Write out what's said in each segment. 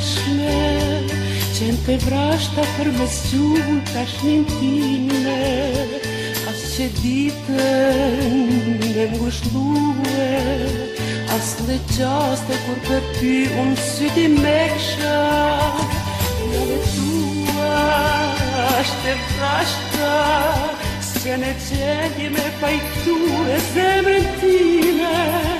shme Qenë të vrashta për mes gjuhu të shmin time As që ditën në ngushluhe As le qaste kur për ty unë syti me kësha Në dhe tua është të vrashta Së që në qenje me pajtu e zemrën time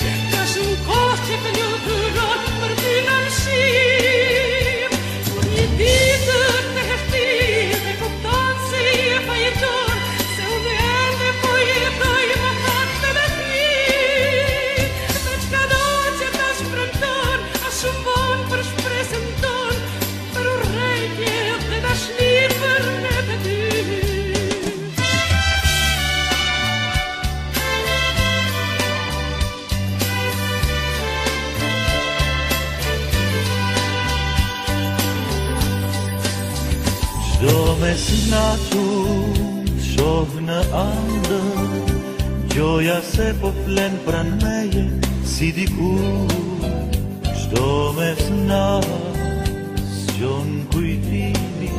Shto me snatu, shok në andër, Gjoja se po flenë pranë meje, si dikur. Shto me snatu, s'jon kujtimi,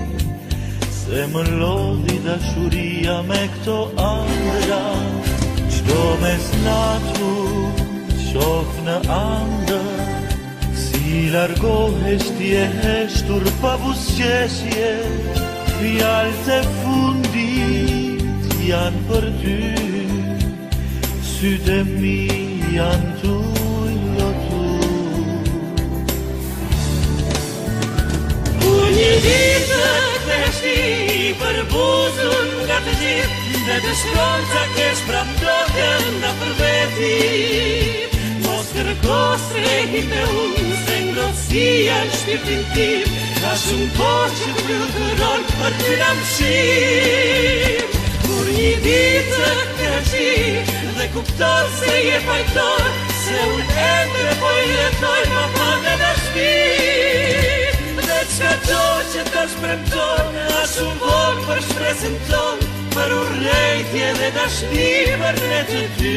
Se më lodit dashuria me këto andëra. Shto me snatu, shok në andër, I largoheshtje, eshtur pa busjeshtje Fjallës e fundit janë për ty Syte mi janë tujë, jo tujë Unë i rizët e shti, i për buzun nga të gjitë Dhe të shkronë që akesh prapdojën dhe për vetit Mos kërkos e hipe unë ti në shpirtin tim Ka shumë po që të përdo dëronë për të në më Kur një ditë të të Dhe kuptar se je fajtar Se unë e të poj e tëj Ma përdo të në shqip Dhe që ka të që të shpremtor Ka shumë po për shpresin ton Për urrejtje dhe të shqip Për të të ty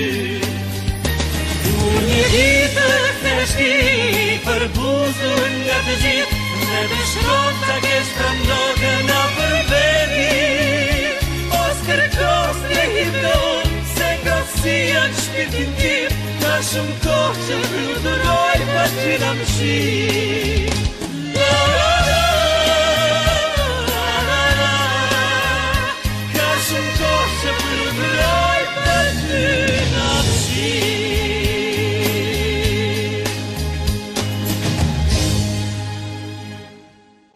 Kur një të të të Verdichtot aquesta mnoga na përvedi Mos kërkos në hidon Se ka si janë shpirtin tim Ka shumë La la